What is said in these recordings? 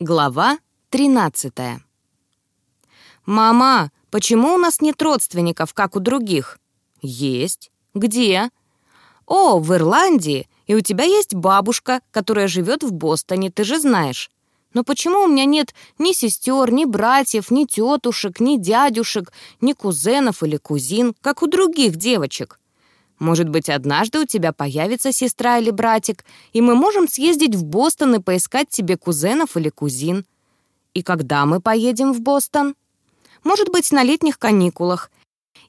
Глава 13 «Мама, почему у нас нет родственников, как у других?» «Есть. Где?» «О, в Ирландии. И у тебя есть бабушка, которая живет в Бостоне, ты же знаешь. Но почему у меня нет ни сестер, ни братьев, ни тетушек, ни дядюшек, ни кузенов или кузин, как у других девочек? Может быть, однажды у тебя появится сестра или братик, и мы можем съездить в Бостон и поискать тебе кузенов или кузин. И когда мы поедем в Бостон? Может быть, на летних каникулах.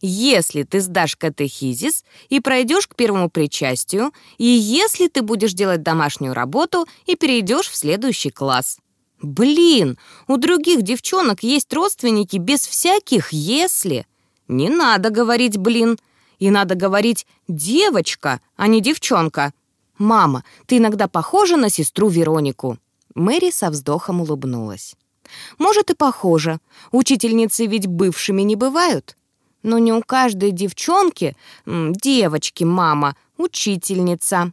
Если ты сдашь катехизис и пройдешь к первому причастию, и если ты будешь делать домашнюю работу и перейдешь в следующий класс. Блин, у других девчонок есть родственники без всяких «если». Не надо говорить «блин». И надо говорить «девочка», а не «девчонка». «Мама, ты иногда похожа на сестру Веронику». Мэри со вздохом улыбнулась. «Может, и похожа. Учительницы ведь бывшими не бывают. Но не у каждой девчонки, девочки, мама, учительница».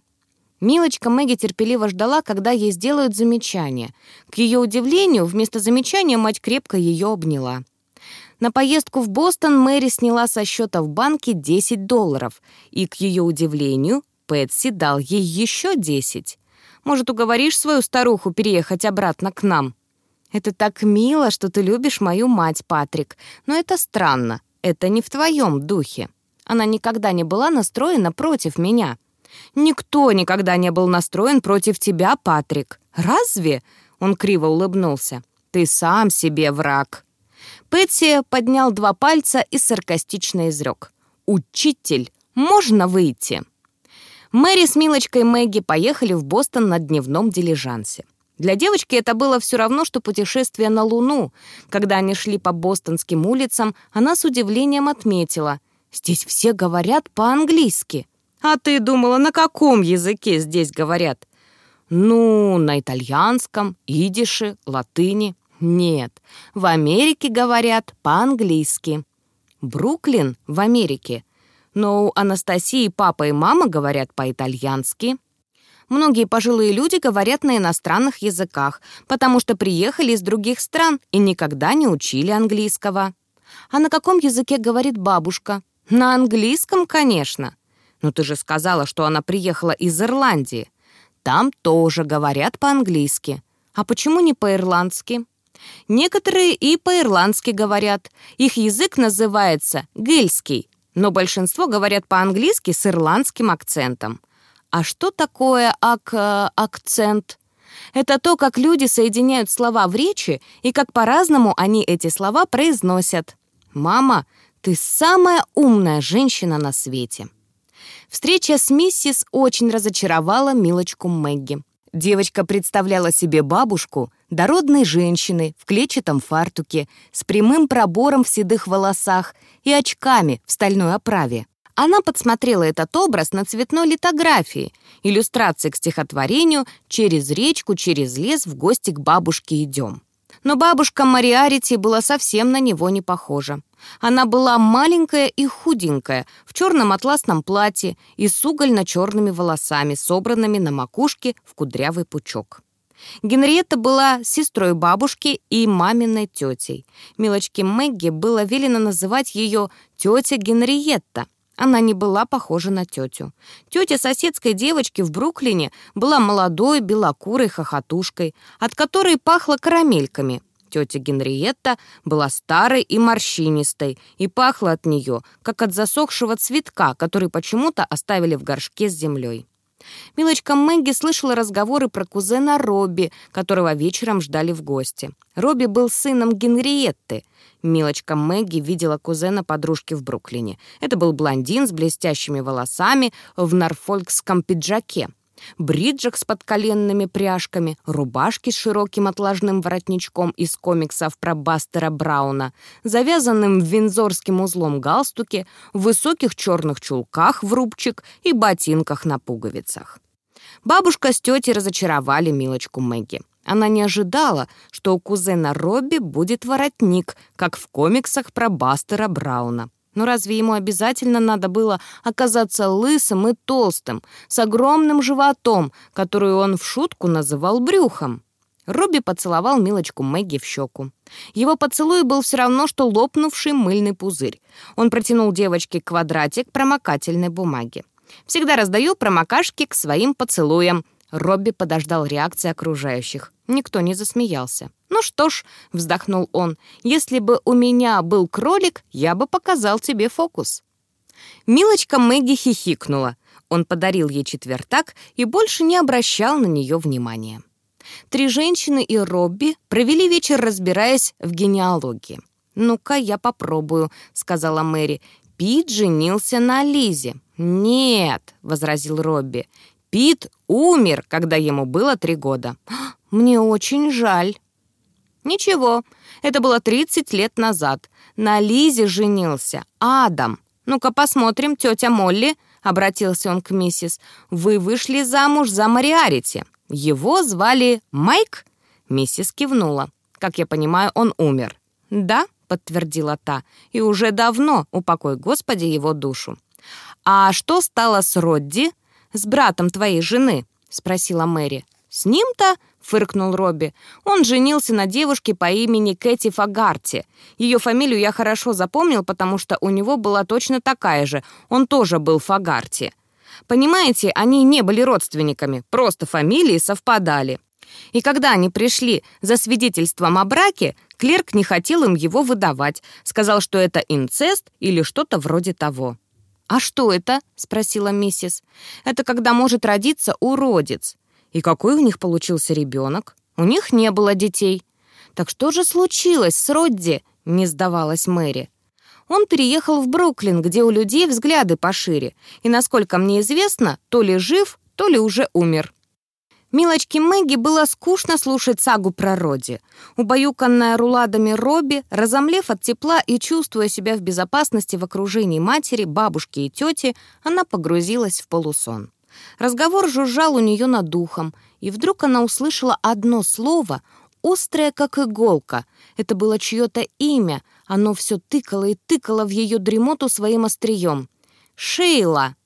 Милочка Мэгги терпеливо ждала, когда ей сделают замечание. К ее удивлению, вместо замечания мать крепко ее обняла. На поездку в Бостон Мэри сняла со счета в банке 10 долларов, и, к ее удивлению, Пэтси дал ей еще 10. «Может, уговоришь свою старуху переехать обратно к нам?» «Это так мило, что ты любишь мою мать, Патрик, но это странно, это не в твоем духе. Она никогда не была настроена против меня». «Никто никогда не был настроен против тебя, Патрик. Разве?» Он криво улыбнулся. «Ты сам себе враг». Пэтси поднял два пальца и саркастично изрек. «Учитель, можно выйти?» Мэри с Милочкой Мэгги поехали в Бостон на дневном дилижансе. Для девочки это было все равно, что путешествие на Луну. Когда они шли по бостонским улицам, она с удивлением отметила. «Здесь все говорят по-английски». А ты думала, на каком языке здесь говорят? Ну, на итальянском, идише, латыни. Нет, в Америке говорят по-английски. Бруклин в Америке. Но у Анастасии папа и мама говорят по-итальянски. Многие пожилые люди говорят на иностранных языках, потому что приехали из других стран и никогда не учили английского. А на каком языке говорит бабушка? На английском, конечно. «Ну ты же сказала, что она приехала из Ирландии. Там тоже говорят по-английски. А почему не по-ирландски?» Некоторые и по-ирландски говорят. Их язык называется гельский, но большинство говорят по-английски с ирландским акцентом. А что такое ак акцент? Это то, как люди соединяют слова в речи и как по-разному они эти слова произносят. «Мама, ты самая умная женщина на свете». Встреча с миссис очень разочаровала милочку Мэгги. Девочка представляла себе бабушку, дородной женщины в клетчатом фартуке, с прямым пробором в седых волосах и очками в стальной оправе. Она подсмотрела этот образ на цветной литографии, иллюстрации к стихотворению «Через речку, через лес в гости к бабушке идем». Но бабушка Мариарити была совсем на него не похожа. Она была маленькая и худенькая, в черном атласном платье и с угольно-черными волосами, собранными на макушке в кудрявый пучок. Генриетта была сестрой бабушки и маминой тетей. Милочке Мэгги было велено называть ее тетя Генриетта. Она не была похожа на тетю. Тетя соседской девочки в Бруклине была молодой, белокурой хохотушкой, от которой пахло карамельками, Тетя Генриетта была старой и морщинистой, и пахла от нее, как от засохшего цветка, который почему-то оставили в горшке с землей. Милочка Мэгги слышала разговоры про кузена Робби, которого вечером ждали в гости. Робби был сыном Генриетты. Милочка Мэгги видела кузена подружки в Бруклине. Это был блондин с блестящими волосами в норфолкском пиджаке бриджах с подколенными пряжками, рубашки с широким отложным воротничком из комиксов про Бастера Брауна, завязанным винзорским узлом галстуке, в высоких черных чулках в рубчик и ботинках на пуговицах. Бабушка с тетей разочаровали милочку Мэгги. Она не ожидала, что у кузена Робби будет воротник, как в комиксах про Бастера Брауна. Но разве ему обязательно надо было оказаться лысым и толстым, с огромным животом, который он в шутку называл брюхом? Робби поцеловал милочку Мэгги в щеку. Его поцелуй был все равно, что лопнувший мыльный пузырь. Он протянул девочке квадратик промокательной бумаги. «Всегда раздаю промокашки к своим поцелуям». Робби подождал реакции окружающих. Никто не засмеялся. «Ну что ж», — вздохнул он, — «если бы у меня был кролик, я бы показал тебе фокус». Милочка Мэгги хихикнула. Он подарил ей четвертак и больше не обращал на нее внимания. Три женщины и Робби провели вечер, разбираясь в генеалогии. «Ну-ка, я попробую», — сказала Мэри. «Пит женился на Лизе». «Нет», — возразил Робби. «Пит умер, когда ему было три года». «Мне очень жаль». «Ничего, это было 30 лет назад. На Лизе женился Адам. Ну-ка посмотрим, тетя Молли», — обратился он к миссис. «Вы вышли замуж за Мариарити. Его звали Майк?» Миссис кивнула. «Как я понимаю, он умер». «Да», — подтвердила та, «и уже давно, упокой Господи его душу». «А что стало с Родди, с братом твоей жены?» — спросила Мэри. «С ним-то?» — фыркнул Робби. «Он женился на девушке по имени Кэти Фагарти. Ее фамилию я хорошо запомнил, потому что у него была точно такая же. Он тоже был Фагарти. Понимаете, они не были родственниками, просто фамилии совпадали. И когда они пришли за свидетельством о браке, клерк не хотел им его выдавать, сказал, что это инцест или что-то вроде того. «А что это?» — спросила миссис. «Это когда может родиться уродец. И какой у них получился ребенок? У них не было детей. Так что же случилось с Родди? Не сдавалась Мэри. Он переехал в Бруклин, где у людей взгляды пошире, и, насколько мне известно, то ли жив, то ли уже умер. Милочке Мэгги было скучно слушать сагу про Роди. Убаюканная руладами Робби, разомлев от тепла и чувствуя себя в безопасности в окружении матери, бабушки и тети, она погрузилась в полусон. Разговор жужжал у нее над духом, и вдруг она услышала одно слово, острое, как иголка. Это было чье-то имя, оно все тыкало и тыкало в ее дремоту своим острием. «Шейла!»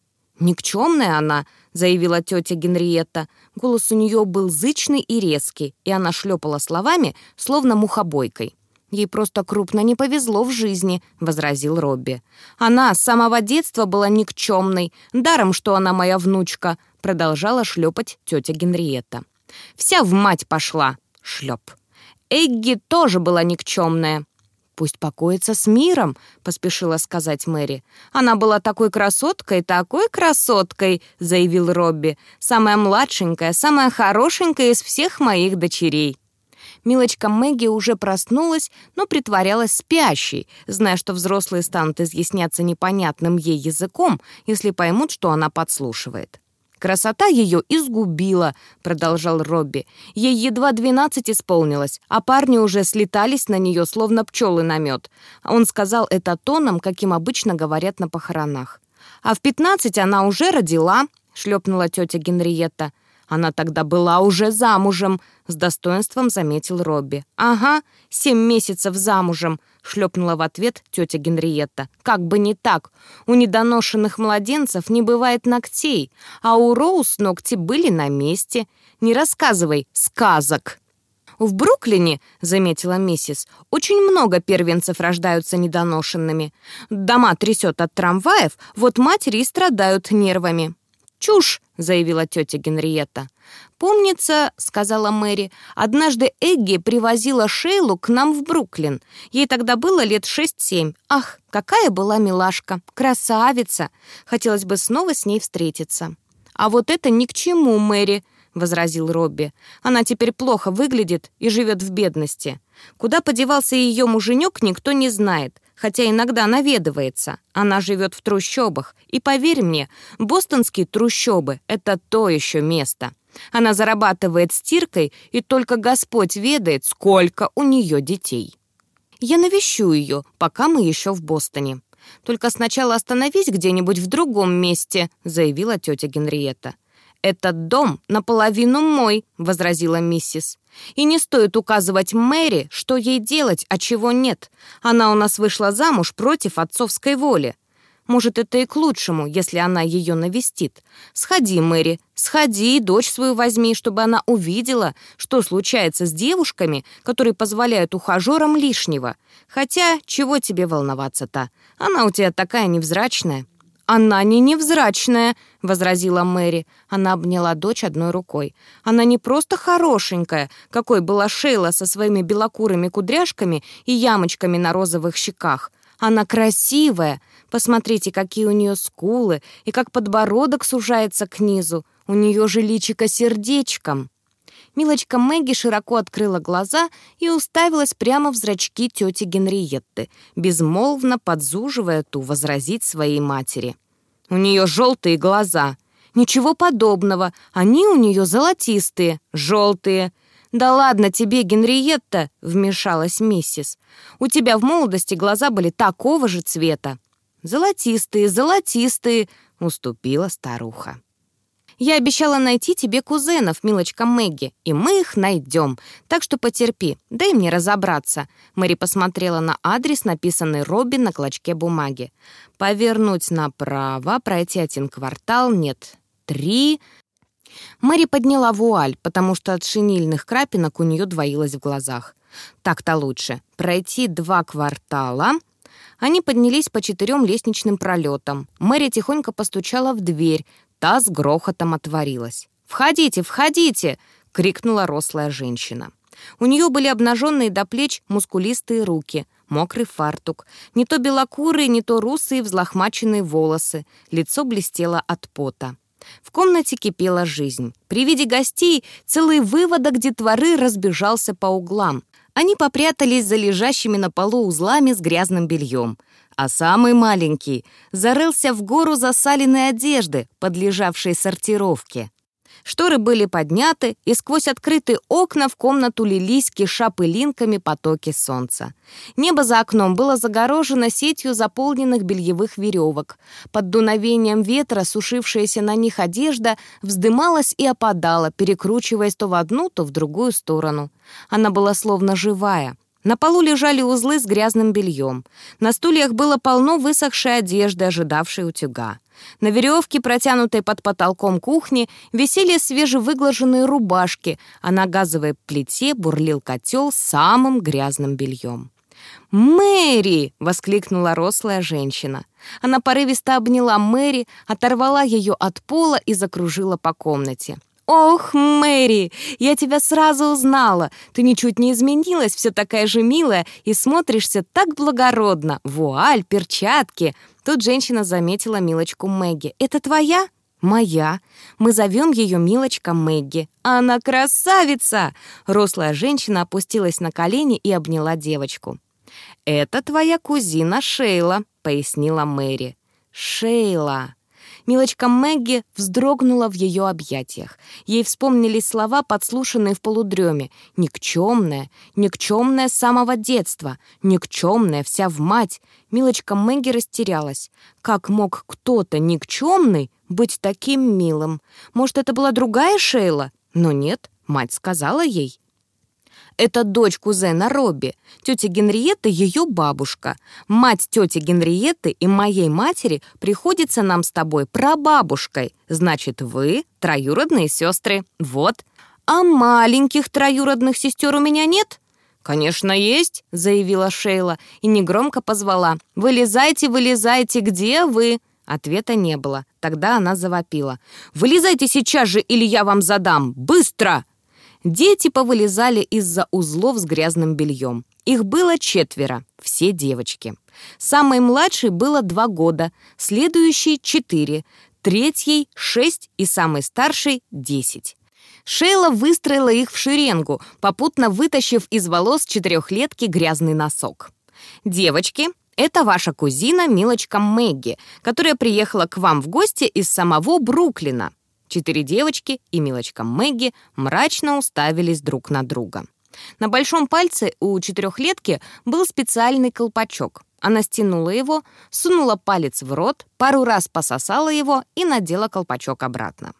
«Никчемная она», — заявила тетя Генриетта. Голос у нее был зычный и резкий, и она шлепала словами, словно мухобойкой. «Ей просто крупно не повезло в жизни», — возразил Робби. «Она с самого детства была никчемной, даром, что она моя внучка», — продолжала шлепать тетя Генриетта. «Вся в мать пошла!» — шлеп. «Эгги тоже была никчемная. «Пусть покоится с миром», — поспешила сказать Мэри. «Она была такой красоткой, такой красоткой», — заявил Робби. «Самая младшенькая, самая хорошенькая из всех моих дочерей». Милочка Мэгги уже проснулась, но притворялась спящей, зная, что взрослые станут изъясняться непонятным ей языком, если поймут, что она подслушивает. «Красота ее изгубила», — продолжал Робби. «Ей едва двенадцать исполнилось, а парни уже слетались на нее, словно пчелы на мед». Он сказал это тоном, каким обычно говорят на похоронах. «А в пятнадцать она уже родила», — шлепнула тетя Генриетта. Она тогда была уже замужем, с достоинством заметил Робби. Ага, семь месяцев замужем, шлепнула в ответ тетя Генриетта. Как бы не так. У недоношенных младенцев не бывает ногтей, а у Роуз ногти были на месте. Не рассказывай сказок. «В Бруклине, — заметила миссис, — очень много первенцев рождаются недоношенными. Дома трясет от трамваев, вот матери и страдают нервами». «Чушь!» — заявила тетя Генриетта. «Помнится, — сказала Мэри, — однажды Эгги привозила Шейлу к нам в Бруклин. Ей тогда было лет шесть-семь. Ах, какая была милашка! Красавица! Хотелось бы снова с ней встретиться». «А вот это ни к чему, Мэри!» — возразил Робби. «Она теперь плохо выглядит и живет в бедности. Куда подевался ее муженек, никто не знает хотя иногда наведывается. Она живет в трущобах. И поверь мне, бостонские трущобы — это то еще место. Она зарабатывает стиркой, и только Господь ведает, сколько у нее детей. Я навещу ее, пока мы еще в Бостоне. Только сначала остановись где-нибудь в другом месте, заявила тетя Генриетта. «Этот дом наполовину мой», — возразила миссис. «И не стоит указывать Мэри, что ей делать, а чего нет. Она у нас вышла замуж против отцовской воли». Может, это и к лучшему, если она ее навестит. Сходи, Мэри, сходи, дочь свою возьми, чтобы она увидела, что случается с девушками, которые позволяют ухажерам лишнего. Хотя, чего тебе волноваться-то? Она у тебя такая невзрачная». «Она не невзрачная», — возразила Мэри. Она обняла дочь одной рукой. «Она не просто хорошенькая, какой была Шейла со своими белокурыми кудряшками и ямочками на розовых щеках. Она красивая. Посмотрите, какие у нее скулы и как подбородок сужается к низу. У нее же личико сердечком». Милочка Мэгги широко открыла глаза и уставилась прямо в зрачки тети Генриетты, безмолвно подзуживая ту возразить своей матери. «У нее желтые глаза». «Ничего подобного. Они у нее золотистые, желтые». «Да ладно тебе, Генриетта!» — вмешалась миссис. «У тебя в молодости глаза были такого же цвета». «Золотистые, золотистые!» — уступила старуха. Я обещала найти тебе кузенов, милочка Мэгги, и мы их найдем. Так что потерпи, дай мне разобраться». Мэри посмотрела на адрес, написанный Робби на клочке бумаги. «Повернуть направо, пройти один квартал, нет, три...» Мэри подняла вуаль, потому что от шинильных крапинок у нее двоилось в глазах. «Так-то лучше. Пройти два квартала...» Они поднялись по четырем лестничным пролетам. Мэри тихонько постучала в дверь, Та с грохотом отворилась. «Входите, входите!» — крикнула рослая женщина. У нее были обнаженные до плеч мускулистые руки, мокрый фартук, не то белокурые, не то русые взлохмаченные волосы, лицо блестело от пота. В комнате кипела жизнь. При виде гостей целый выводок детворы разбежался по углам. Они попрятались за лежащими на полу узлами с грязным бельем а самый маленький зарылся в гору засаленной одежды, подлежавшей сортировке. Шторы были подняты, и сквозь открытые окна в комнату лились, киша пылинками потоки солнца. Небо за окном было загорожено сетью заполненных бельевых веревок. Под дуновением ветра сушившаяся на них одежда вздымалась и опадала, перекручиваясь то в одну, то в другую сторону. Она была словно живая — на полу лежали узлы с грязным бельем. На стульях было полно высохшей одежды, ожидавшей утюга. На веревке, протянутой под потолком кухни, висели свежевыглаженные рубашки, а на газовой плите бурлил котел с самым грязным бельем. «Мэри!» — воскликнула рослая женщина. Она порывисто обняла Мэри, оторвала ее от пола и закружила по комнате. «Ох, Мэри, я тебя сразу узнала. Ты ничуть не изменилась, все такая же милая и смотришься так благородно. Вуаль, перчатки». Тут женщина заметила Милочку Мэгги. «Это твоя?» «Моя. Мы зовем ее Милочка Мэгги. Она красавица!» Рослая женщина опустилась на колени и обняла девочку. «Это твоя кузина Шейла», — пояснила Мэри. «Шейла». Милочка Мэгги вздрогнула в ее объятиях. Ей вспомнились слова, подслушанные в полудреме. «Никчемная, никчемная с самого детства, никчемная вся в мать». Милочка Мэгги растерялась. Как мог кто-то никчемный быть таким милым? Может, это была другая Шейла? Но нет, мать сказала ей. Это дочь кузена Робби. Тетя Генриетта — ее бабушка. Мать тети Генриетты и моей матери приходится нам с тобой прабабушкой. Значит, вы троюродные сестры. Вот. А маленьких троюродных сестер у меня нет?» «Конечно, есть», — заявила Шейла и негромко позвала. «Вылезайте, вылезайте, где вы?» Ответа не было. Тогда она завопила. «Вылезайте сейчас же, или я вам задам! Быстро!» Дети повылезали из-за узлов с грязным бельем. Их было четверо, все девочки. Самой младшей было два года, следующей — четыре, третьей — шесть и самой старшей — десять. Шейла выстроила их в шеренгу, попутно вытащив из волос четырехлетки грязный носок. «Девочки, это ваша кузина Милочка Мэгги, которая приехала к вам в гости из самого Бруклина. Четыре девочки и милочка Мэгги мрачно уставились друг на друга. На большом пальце у четырехлетки был специальный колпачок. Она стянула его, сунула палец в рот, пару раз пососала его и надела колпачок обратно.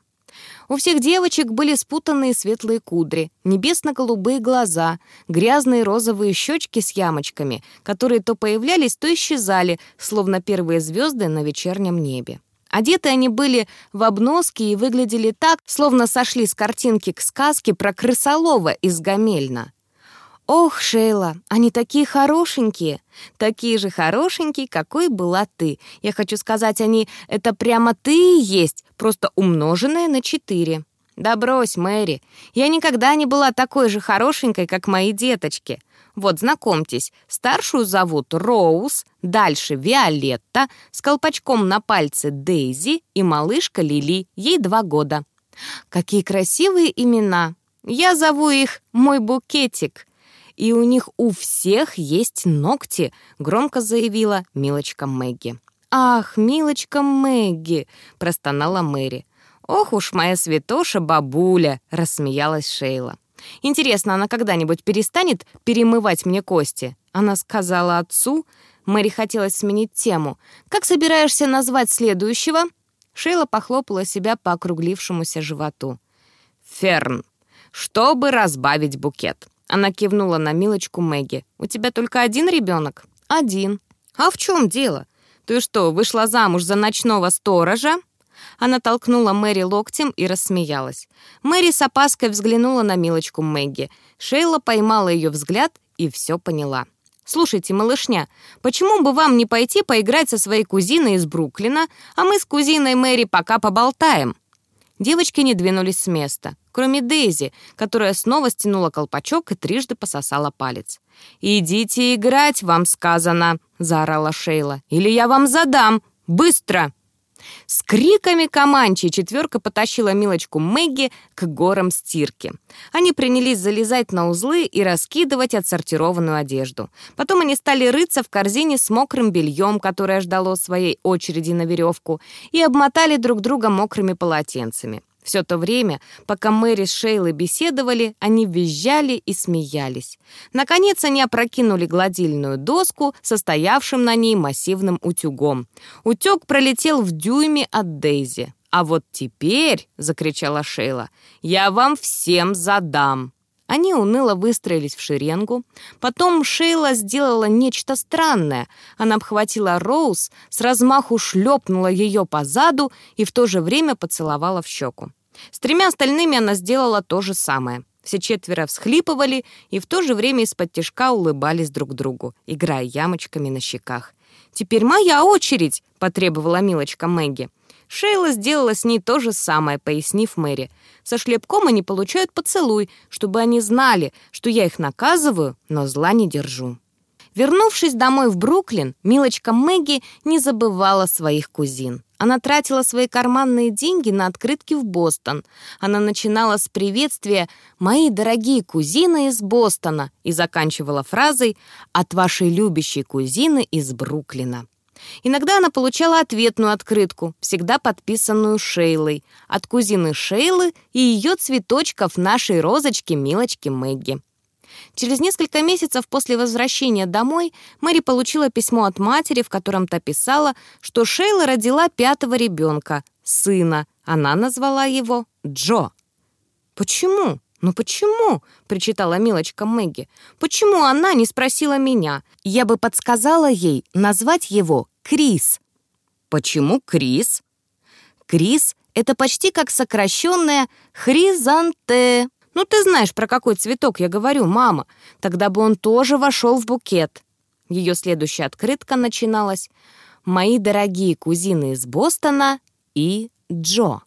У всех девочек были спутанные светлые кудри, небесно-голубые глаза, грязные розовые щечки с ямочками, которые то появлялись, то исчезали, словно первые звезды на вечернем небе. Одеты они были в обноски и выглядели так, словно сошли с картинки к сказке про крысолова из Гамельна. «Ох, Шейла, они такие хорошенькие, такие же хорошенькие, какой была ты. Я хочу сказать, они — это прямо ты и есть, просто умноженное на четыре». «Да брось, Мэри, я никогда не была такой же хорошенькой, как мои деточки. Вот, знакомьтесь, старшую зовут Роуз, дальше Виолетта, с колпачком на пальце Дейзи и малышка Лили, ей два года. Какие красивые имена! Я зову их «Мой букетик». И у них у всех есть ногти, громко заявила Милочка Мэгги. «Ах, Милочка Мэгги!» — простонала Мэри. «Ох уж моя святоша бабуля!» — рассмеялась Шейла. Интересно, она когда-нибудь перестанет перемывать мне кости? Она сказала отцу. Мэри хотелось сменить тему. «Как собираешься назвать следующего?» Шейла похлопала себя по округлившемуся животу. «Ферн, чтобы разбавить букет». Она кивнула на Милочку Мэгги. «У тебя только один ребенок?» «Один». «А в чем дело? Ты что, вышла замуж за ночного сторожа?» Она толкнула Мэри локтем и рассмеялась. Мэри с опаской взглянула на милочку Мэгги. Шейла поймала ее взгляд и все поняла. «Слушайте, малышня, почему бы вам не пойти поиграть со своей кузиной из Бруклина, а мы с кузиной Мэри пока поболтаем?» Девочки не двинулись с места, кроме Дейзи, которая снова стянула колпачок и трижды пососала палец. «Идите играть, вам сказано!» — заорала Шейла. «Или я вам задам! Быстро!» С криками команчи четверка потащила Милочку Мэгги к горам стирки. Они принялись залезать на узлы и раскидывать отсортированную одежду. Потом они стали рыться в корзине с мокрым бельем, которое ждало своей очереди на веревку, и обмотали друг друга мокрыми полотенцами. Все то время, пока Мэри с Шейлой беседовали, они визжали и смеялись. Наконец они опрокинули гладильную доску, состоявшим на ней массивным утюгом. Утюг пролетел в дюйме от Дейзи. «А вот теперь», — закричала Шейла, — «я вам всем задам». Они уныло выстроились в шеренгу. Потом Шейла сделала нечто странное. Она обхватила Роуз, с размаху шлепнула ее по заду и в то же время поцеловала в щеку. С тремя остальными она сделала то же самое. Все четверо всхлипывали и в то же время из-под тяжка улыбались друг другу, играя ямочками на щеках. «Теперь моя очередь!» — потребовала милочка Мэгги. Шейла сделала с ней то же самое, пояснив Мэри. Со шлепком они получают поцелуй, чтобы они знали, что я их наказываю, но зла не держу. Вернувшись домой в Бруклин, милочка Мэгги не забывала своих кузин. Она тратила свои карманные деньги на открытки в Бостон. Она начинала с приветствия «Мои дорогие кузины из Бостона» и заканчивала фразой «От вашей любящей кузины из Бруклина». Иногда она получала ответную открытку, всегда подписанную Шейлой, от кузины Шейлы и ее цветочков нашей розочки Милочки Мэгги. Через несколько месяцев после возвращения домой Мэри получила письмо от матери, в котором та писала, что Шейла родила пятого ребенка, сына. Она назвала его Джо. «Почему? «Ну почему?» — причитала милочка Мэгги. «Почему она не спросила меня? Я бы подсказала ей назвать его Крис». «Почему Крис?» «Крис — это почти как сокращенное хризанте». «Ну ты знаешь, про какой цветок я говорю, мама. Тогда бы он тоже вошел в букет». Ее следующая открытка начиналась «Мои дорогие кузины из Бостона и Джо».